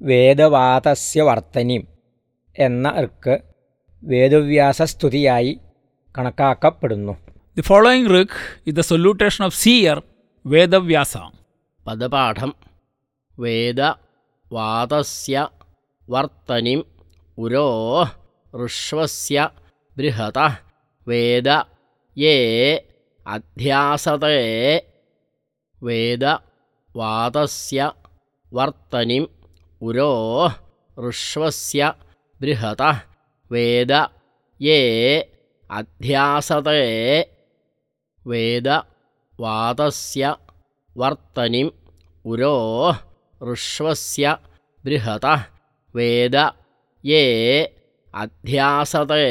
വേദവാതസ്യ വർത്തനിം എന്ന ഋക്ക് വേദവ്യാസ സ്തുതിയായി കണക്കാക്കപ്പെടുന്നു. The following ഋക്ക് is the salutation of seer Vedavyasa പദപാഠം വേദ വാതസ്യ വർത്തനിം ഉരോ ഋഷ്വസ്യ ബൃഹത വേദ യേ അധ്യാസതേ വേദ വാതസ്യ വർത്തനിം ഉരോ ഋഷ്വസ്യ ബൃഹത വേദ യേ അധ്യാസതേ വേദ വാതസ്യ വർത്തനിം ഉരോ ഋഷ്വസ്യ ബൃഹത വേദ യേ അധ്യാസതേ